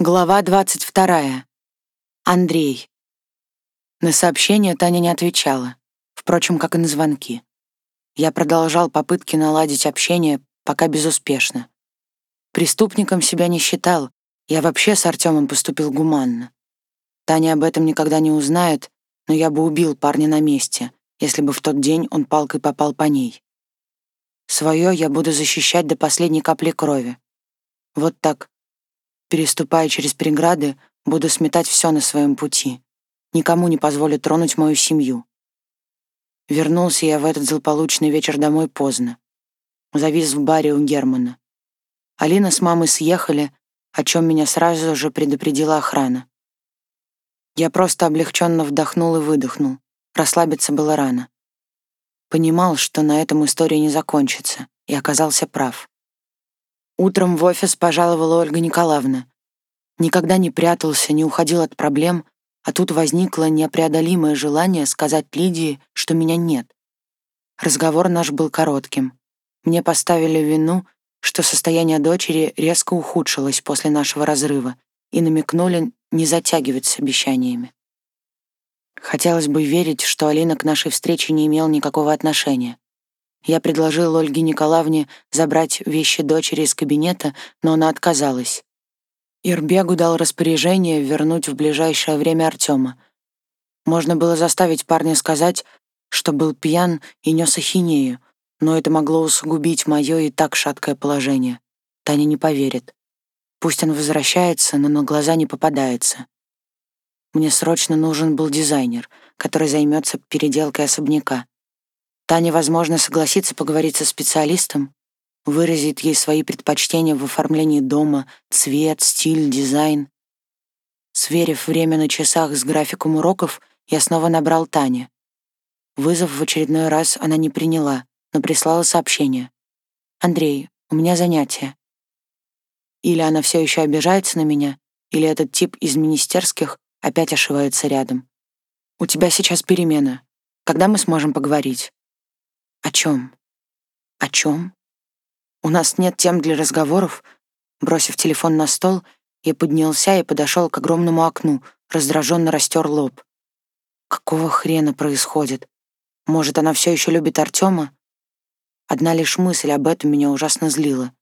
Глава 22. Андрей. На сообщение Таня не отвечала, впрочем, как и на звонки. Я продолжал попытки наладить общение, пока безуспешно. Преступником себя не считал, я вообще с Артемом поступил гуманно. Таня об этом никогда не узнает, но я бы убил парня на месте, если бы в тот день он палкой попал по ней. Своё я буду защищать до последней капли крови. Вот так, Переступая через преграды, буду сметать все на своем пути. Никому не позволю тронуть мою семью. Вернулся я в этот злополучный вечер домой поздно. Завис в баре у Германа. Алина с мамой съехали, о чем меня сразу же предупредила охрана. Я просто облегченно вдохнул и выдохнул. Расслабиться было рано. Понимал, что на этом история не закончится, и оказался прав. Утром в офис пожаловала Ольга Николаевна. Никогда не прятался, не уходил от проблем, а тут возникло непреодолимое желание сказать Лидии, что меня нет. Разговор наш был коротким. Мне поставили вину, что состояние дочери резко ухудшилось после нашего разрыва, и намекнули не затягивать с обещаниями. Хотелось бы верить, что Алина к нашей встрече не имел никакого отношения. Я предложил Ольге Николаевне забрать вещи дочери из кабинета, но она отказалась. Ирбегу дал распоряжение вернуть в ближайшее время Артема. Можно было заставить парня сказать, что был пьян и нес ахинею, но это могло усугубить мое и так шаткое положение. Таня не поверит. Пусть он возвращается, но на глаза не попадается. Мне срочно нужен был дизайнер, который займется переделкой особняка. Таня, возможно, согласится поговорить со специалистом, выразит ей свои предпочтения в оформлении дома, цвет, стиль, дизайн. Сверив время на часах с графиком уроков, я снова набрал Тане. Вызов в очередной раз она не приняла, но прислала сообщение. «Андрей, у меня занятие». Или она все еще обижается на меня, или этот тип из министерских опять ошивается рядом. «У тебя сейчас перемена. Когда мы сможем поговорить?» О чем? О чем? У нас нет тем для разговоров. Бросив телефон на стол, я поднялся и подошел к огромному окну, раздраженно растер лоб. Какого хрена происходит? Может, она все еще любит Артема? Одна лишь мысль об этом меня ужасно злила.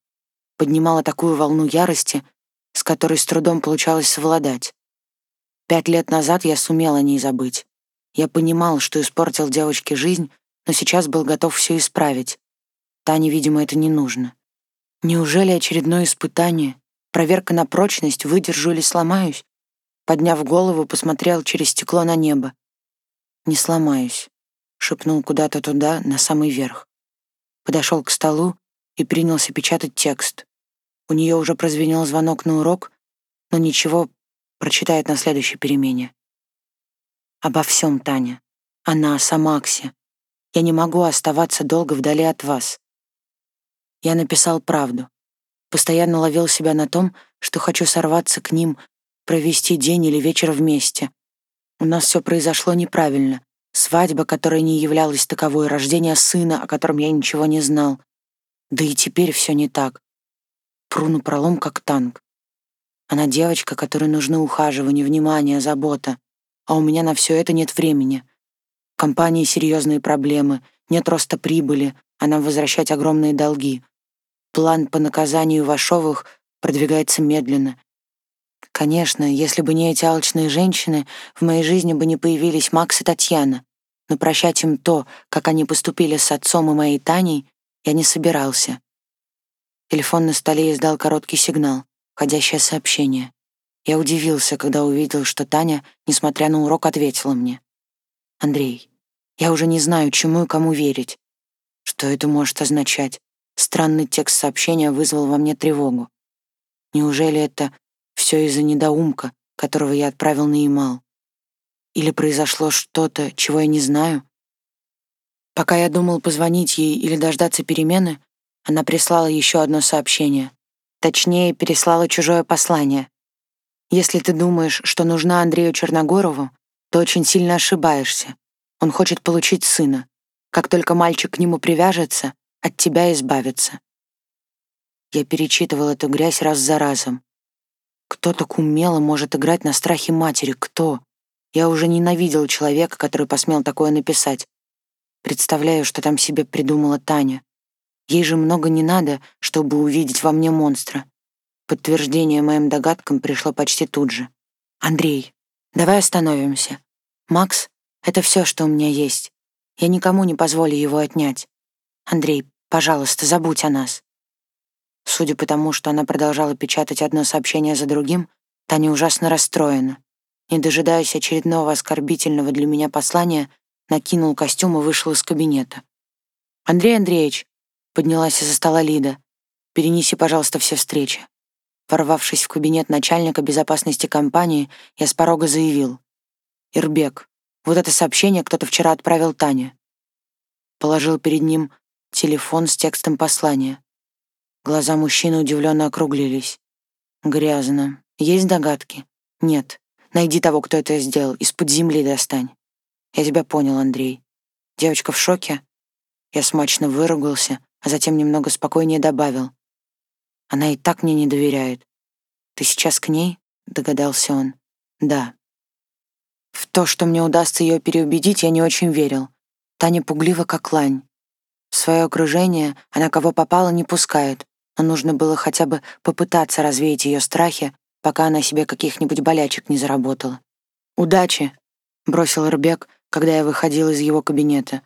Поднимала такую волну ярости, с которой с трудом получалось совладать. Пять лет назад я сумела о ней забыть. Я понимал, что испортил девочке жизнь, но сейчас был готов все исправить. Тане, видимо, это не нужно. Неужели очередное испытание, проверка на прочность, выдержу или сломаюсь? Подняв голову, посмотрел через стекло на небо. «Не сломаюсь», — шепнул куда-то туда, на самый верх. Подошел к столу и принялся печатать текст. У нее уже прозвенел звонок на урок, но ничего, прочитает на следующей перемене. «Обо всем, Таня. Она, сама Максе. Я не могу оставаться долго вдали от вас. Я написал правду. Постоянно ловил себя на том, что хочу сорваться к ним, провести день или вечер вместе. У нас все произошло неправильно. Свадьба, которая не являлась таковой, рождение сына, о котором я ничего не знал. Да и теперь все не так. Пру пролом, как танк. Она девочка, которой нужны ухаживание, внимание, забота. А у меня на все это нет времени компании серьезные проблемы, нет роста прибыли, а нам возвращать огромные долги. План по наказанию Вашовых продвигается медленно. Конечно, если бы не эти алчные женщины, в моей жизни бы не появились Макс и Татьяна. Но прощать им то, как они поступили с отцом и моей Таней, я не собирался. Телефон на столе издал короткий сигнал, входящее сообщение. Я удивился, когда увидел, что Таня, несмотря на урок, ответила мне. «Андрей, я уже не знаю, чему и кому верить. Что это может означать? Странный текст сообщения вызвал во мне тревогу. Неужели это все из-за недоумка, которого я отправил на Ямал? Или произошло что-то, чего я не знаю? Пока я думал позвонить ей или дождаться перемены, она прислала еще одно сообщение. Точнее, переслала чужое послание. Если ты думаешь, что нужна Андрею Черногорову, то очень сильно ошибаешься. Он хочет получить сына. Как только мальчик к нему привяжется, от тебя избавится. Я перечитывал эту грязь раз за разом. Кто так умело может играть на страхе матери? Кто? Я уже ненавидел человека, который посмел такое написать. Представляю, что там себе придумала Таня. Ей же много не надо, чтобы увидеть во мне монстра. Подтверждение моим догадкам пришло почти тут же. «Андрей, давай остановимся. Макс — это все, что у меня есть. Я никому не позволю его отнять. Андрей, пожалуйста, забудь о нас». Судя по тому, что она продолжала печатать одно сообщение за другим, Таня ужасно расстроена. Не дожидаясь очередного оскорбительного для меня послания, накинул костюм и вышел из кабинета. «Андрей Андреевич», — поднялась из-за стола Лида, «перенеси, пожалуйста, все встречи». Ворвавшись в кабинет начальника безопасности компании, я с порога заявил. «Ирбек, вот это сообщение кто-то вчера отправил Тане». Положил перед ним телефон с текстом послания. Глаза мужчины удивленно округлились. «Грязно. Есть догадки?» «Нет. Найди того, кто это сделал. Из-под земли достань». «Я тебя понял, Андрей. Девочка в шоке?» Я смачно выругался, а затем немного спокойнее добавил. «Она и так мне не доверяет. Ты сейчас к ней?» — догадался он. «Да». В то, что мне удастся ее переубедить, я не очень верил. Таня пуглива, как лань. В свое окружение она кого попало не пускает, но нужно было хотя бы попытаться развеять ее страхи, пока она себе каких-нибудь болячек не заработала. «Удачи!» — бросил Рбек, когда я выходил из его кабинета.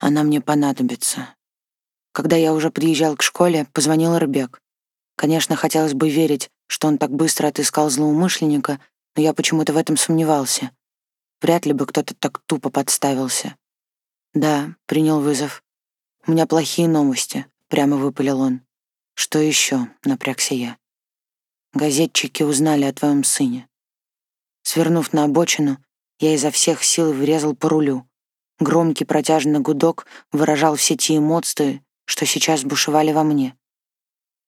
«Она мне понадобится». Когда я уже приезжал к школе, позвонил Рбек. Конечно, хотелось бы верить, что он так быстро отыскал злоумышленника, но я почему-то в этом сомневался. Вряд ли бы кто-то так тупо подставился. «Да», — принял вызов. «У меня плохие новости», — прямо выпалил он. «Что еще?» — напрягся я. «Газетчики узнали о твоем сыне». Свернув на обочину, я изо всех сил врезал по рулю. Громкий протяжный гудок выражал все те эмоции, что сейчас бушевали во мне.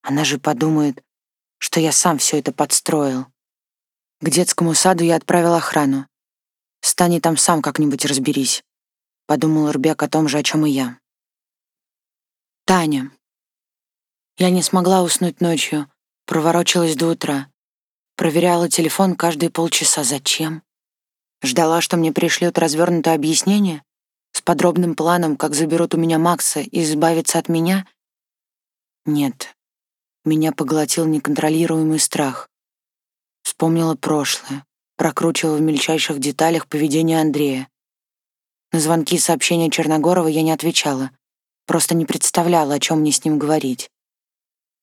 Она же подумает, что я сам все это подстроил. К детскому саду я отправил охрану. Стани там сам как-нибудь разберись. Подумал Рбек о том же, о чем и я. Таня. Я не смогла уснуть ночью, проворочилась до утра. Проверяла телефон каждые полчаса. Зачем? Ждала, что мне пришлют развернутое объяснение с подробным планом, как заберут у меня Макса и избавиться от меня? Нет. Меня поглотил неконтролируемый страх. Вспомнила прошлое, прокручивала в мельчайших деталях поведение Андрея. На звонки и сообщения Черногорова я не отвечала, просто не представляла, о чем мне с ним говорить.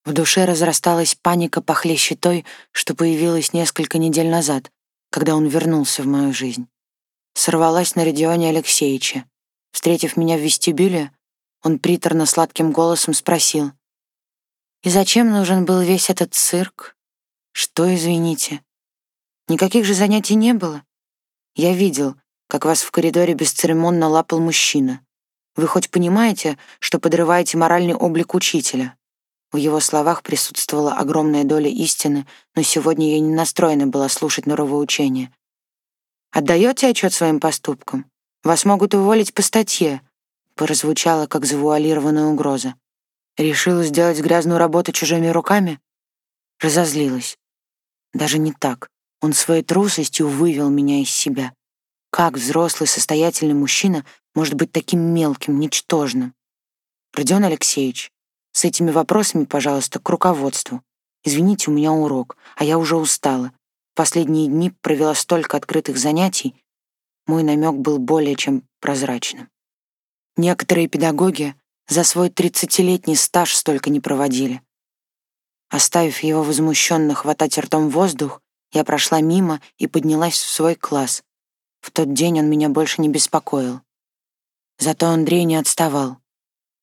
В душе разрасталась паника похлеще той, что появилась несколько недель назад, когда он вернулся в мою жизнь. Сорвалась на Родионе Алексеевича. Встретив меня в вестибюле, он приторно-сладким голосом спросил, «И зачем нужен был весь этот цирк? Что, извините? Никаких же занятий не было. Я видел, как вас в коридоре бесцеремонно лапал мужчина. Вы хоть понимаете, что подрываете моральный облик учителя?» В его словах присутствовала огромная доля истины, но сегодня я не настроена была слушать норовоучение. «Отдаете отчет своим поступкам? Вас могут уволить по статье», прозвучало как завуалированная угроза. Решила сделать грязную работу чужими руками? Разозлилась. Даже не так. Он своей трусостью вывел меня из себя. Как взрослый состоятельный мужчина может быть таким мелким, ничтожным? Родион Алексеевич, с этими вопросами, пожалуйста, к руководству. Извините, у меня урок, а я уже устала. Последние дни провела столько открытых занятий. Мой намек был более чем прозрачным. Некоторые педагоги за свой тридцатилетний стаж столько не проводили. Оставив его возмущенно хватать ртом воздух, я прошла мимо и поднялась в свой класс. В тот день он меня больше не беспокоил. Зато Андрей не отставал.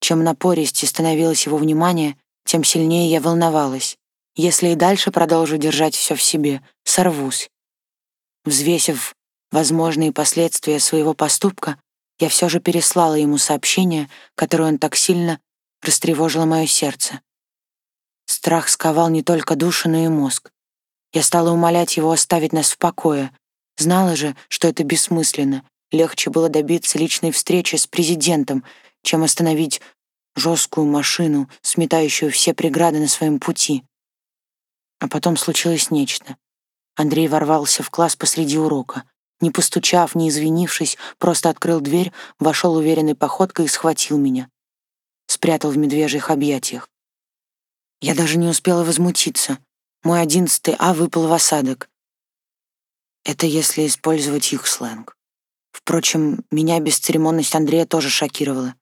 Чем напористее становилось его внимание, тем сильнее я волновалась. Если и дальше продолжу держать все в себе, сорвусь. Взвесив возможные последствия своего поступка, я все же переслала ему сообщение, которое он так сильно растревожило мое сердце. Страх сковал не только душу, но и мозг. Я стала умолять его оставить нас в покое. Знала же, что это бессмысленно. Легче было добиться личной встречи с президентом, чем остановить жесткую машину, сметающую все преграды на своем пути. А потом случилось нечто. Андрей ворвался в класс посреди урока. Не постучав, не извинившись, просто открыл дверь, вошел уверенной походкой и схватил меня. Спрятал в медвежьих объятиях. Я даже не успела возмутиться. Мой одиннадцатый А выпал в осадок. Это если использовать их сленг. Впрочем, меня бесцеремонность Андрея тоже шокировала.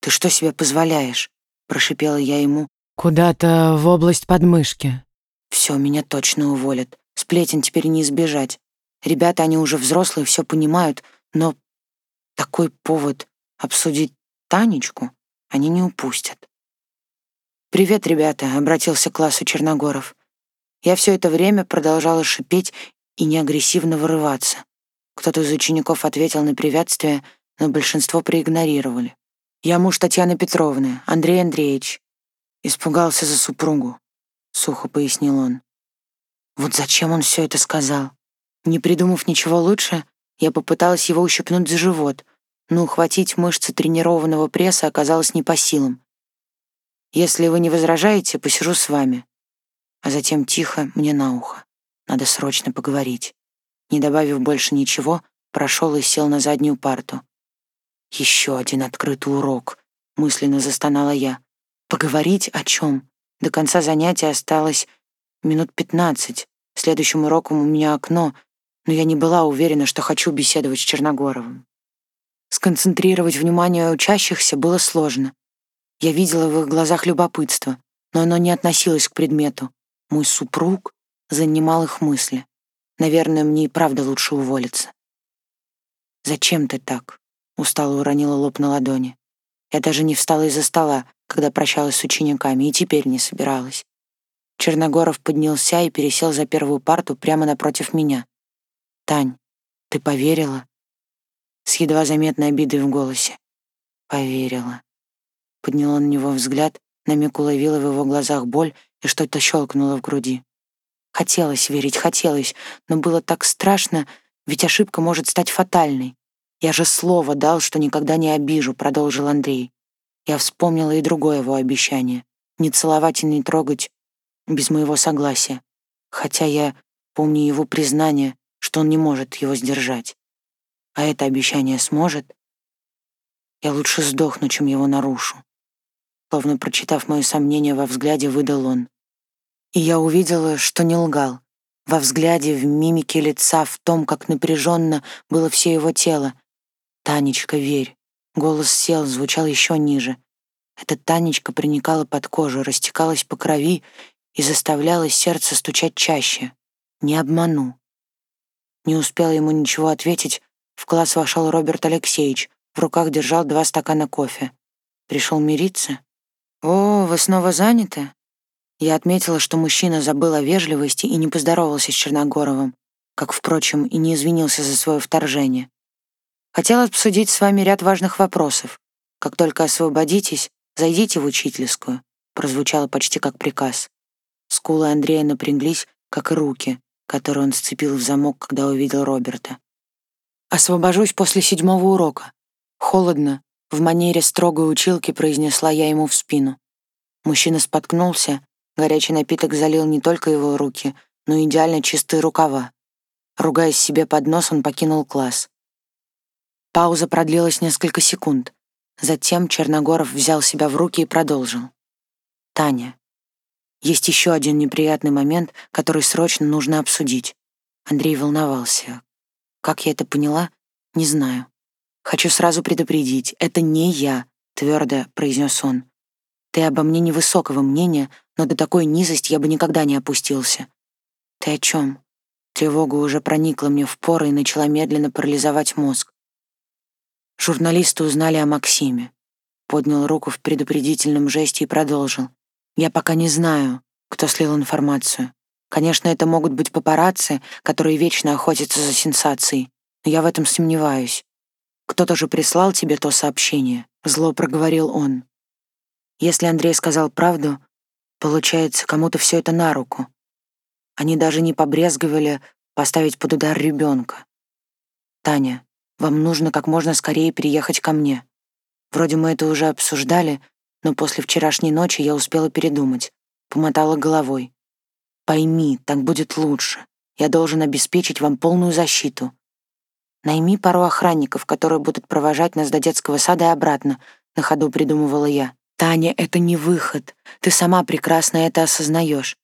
«Ты что себе позволяешь?» — прошипела я ему. «Куда-то в область подмышки». «Все, меня точно уволят. Сплетен теперь не избежать. Ребята, они уже взрослые, все понимают, но такой повод обсудить Танечку они не упустят. «Привет, ребята», — обратился к классу Черногоров. Я все это время продолжала шипеть и неагрессивно вырываться. Кто-то из учеников ответил на приветствие, но большинство проигнорировали. «Я муж Татьяны Петровны, Андрей Андреевич». Испугался за супругу, — сухо пояснил он. Вот зачем он все это сказал? Не придумав ничего лучше, я попыталась его ущипнуть за живот, но ухватить мышцы тренированного пресса оказалось не по силам. «Если вы не возражаете, посижу с вами». А затем тихо мне на ухо. Надо срочно поговорить. Не добавив больше ничего, прошел и сел на заднюю парту. «Еще один открытый урок», — мысленно застонала я. «Поговорить о чем? До конца занятия осталось минут пятнадцать. Следующим уроком у меня окно, но я не была уверена, что хочу беседовать с Черногоровым. Сконцентрировать внимание учащихся было сложно. Я видела в их глазах любопытство, но оно не относилось к предмету. Мой супруг занимал их мысли. Наверное, мне и правда лучше уволиться. «Зачем ты так?» — устало уронила лоб на ладони. Я даже не встала из-за стола, когда прощалась с учениками, и теперь не собиралась. Черногоров поднялся и пересел за первую парту прямо напротив меня. «Тань, ты поверила?» С едва заметной обидой в голосе. «Поверила». Подняла на него взгляд, на миг уловила в его глазах боль и что-то щелкнуло в груди. Хотелось верить, хотелось, но было так страшно, ведь ошибка может стать фатальной. «Я же слово дал, что никогда не обижу», — продолжил Андрей. Я вспомнила и другое его обещание — не целовать и не трогать без моего согласия, хотя я помню его признание, что он не может его сдержать. А это обещание сможет? Я лучше сдохну, чем его нарушу. Словно прочитав мое сомнение во взгляде, выдал он. И я увидела, что не лгал. Во взгляде, в мимике лица, в том, как напряженно было все его тело. «Танечка, верь». Голос сел, звучал еще ниже. Эта Танечка проникала под кожу, растекалась по крови и заставляла сердце стучать чаще. Не обману. Не успел ему ничего ответить, в класс вошел Роберт Алексеевич, в руках держал два стакана кофе. Пришел мириться? «О, вы снова заняты?» Я отметила, что мужчина забыл о вежливости и не поздоровался с Черногоровым, как, впрочем, и не извинился за свое вторжение. Хотел обсудить с вами ряд важных вопросов. Как только освободитесь, зайдите в учительскую», прозвучало почти как приказ. Скулы Андрея напряглись, как и руки, который он сцепил в замок, когда увидел Роберта. «Освобожусь после седьмого урока. Холодно, в манере строгой училки произнесла я ему в спину. Мужчина споткнулся, горячий напиток залил не только его руки, но и идеально чистые рукава. Ругаясь себе под нос, он покинул класс. Пауза продлилась несколько секунд. Затем Черногоров взял себя в руки и продолжил. «Таня, есть еще один неприятный момент, который срочно нужно обсудить. Андрей волновался. Как я это поняла, не знаю. Хочу сразу предупредить, это не я, твердо произнес он. Ты обо мне невысокого мнения, но до такой низости я бы никогда не опустился. Ты о чем? Тревога уже проникла мне в поры и начала медленно парализовать мозг. Журналисты узнали о Максиме. Поднял руку в предупредительном жесте и продолжил. Я пока не знаю, кто слил информацию. Конечно, это могут быть папарацци, которые вечно охотятся за сенсацией, но я в этом сомневаюсь. Кто-то же прислал тебе то сообщение, зло проговорил он. Если Андрей сказал правду, получается, кому-то все это на руку. Они даже не побрезговали поставить под удар ребенка. Таня, вам нужно как можно скорее переехать ко мне. Вроде мы это уже обсуждали, но после вчерашней ночи я успела передумать, помотала головой. Пойми, так будет лучше. Я должен обеспечить вам полную защиту. Найми пару охранников, которые будут провожать нас до детского сада и обратно, на ходу придумывала я. Таня, это не выход. Ты сама прекрасно это осознаешь.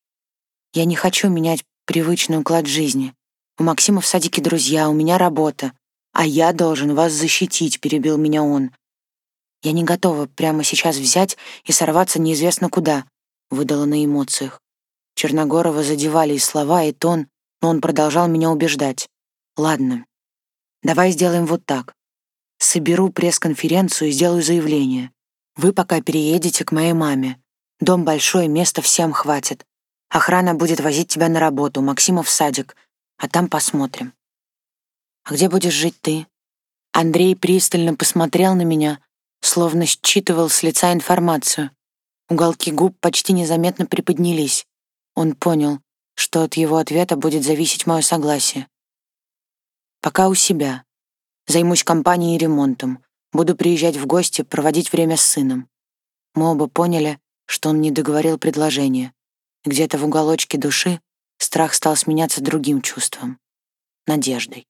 Я не хочу менять привычный уклад жизни. У Максима в садике друзья, у меня работа. А я должен вас защитить, перебил меня он. Я не готова прямо сейчас взять и сорваться неизвестно куда, выдала на эмоциях. Черногорова задевали и слова, и тон, но он продолжал меня убеждать. Ладно, Давай сделаем вот так. Соберу пресс-конференцию и сделаю заявление. Вы пока переедете к моей маме. Дом большой, места всем хватит. Охрана будет возить тебя на работу, Максима в садик, а там посмотрим. А где будешь жить ты? Андрей пристально посмотрел на меня, словно считывал с лица информацию. Уголки губ почти незаметно приподнялись. Он понял, что от его ответа будет зависеть мое согласие. Пока у себя. Займусь компанией и ремонтом. Буду приезжать в гости, проводить время с сыном. Мы оба поняли, что он не договорил предложение. Где-то в уголочке души страх стал сменяться другим чувством — надеждой.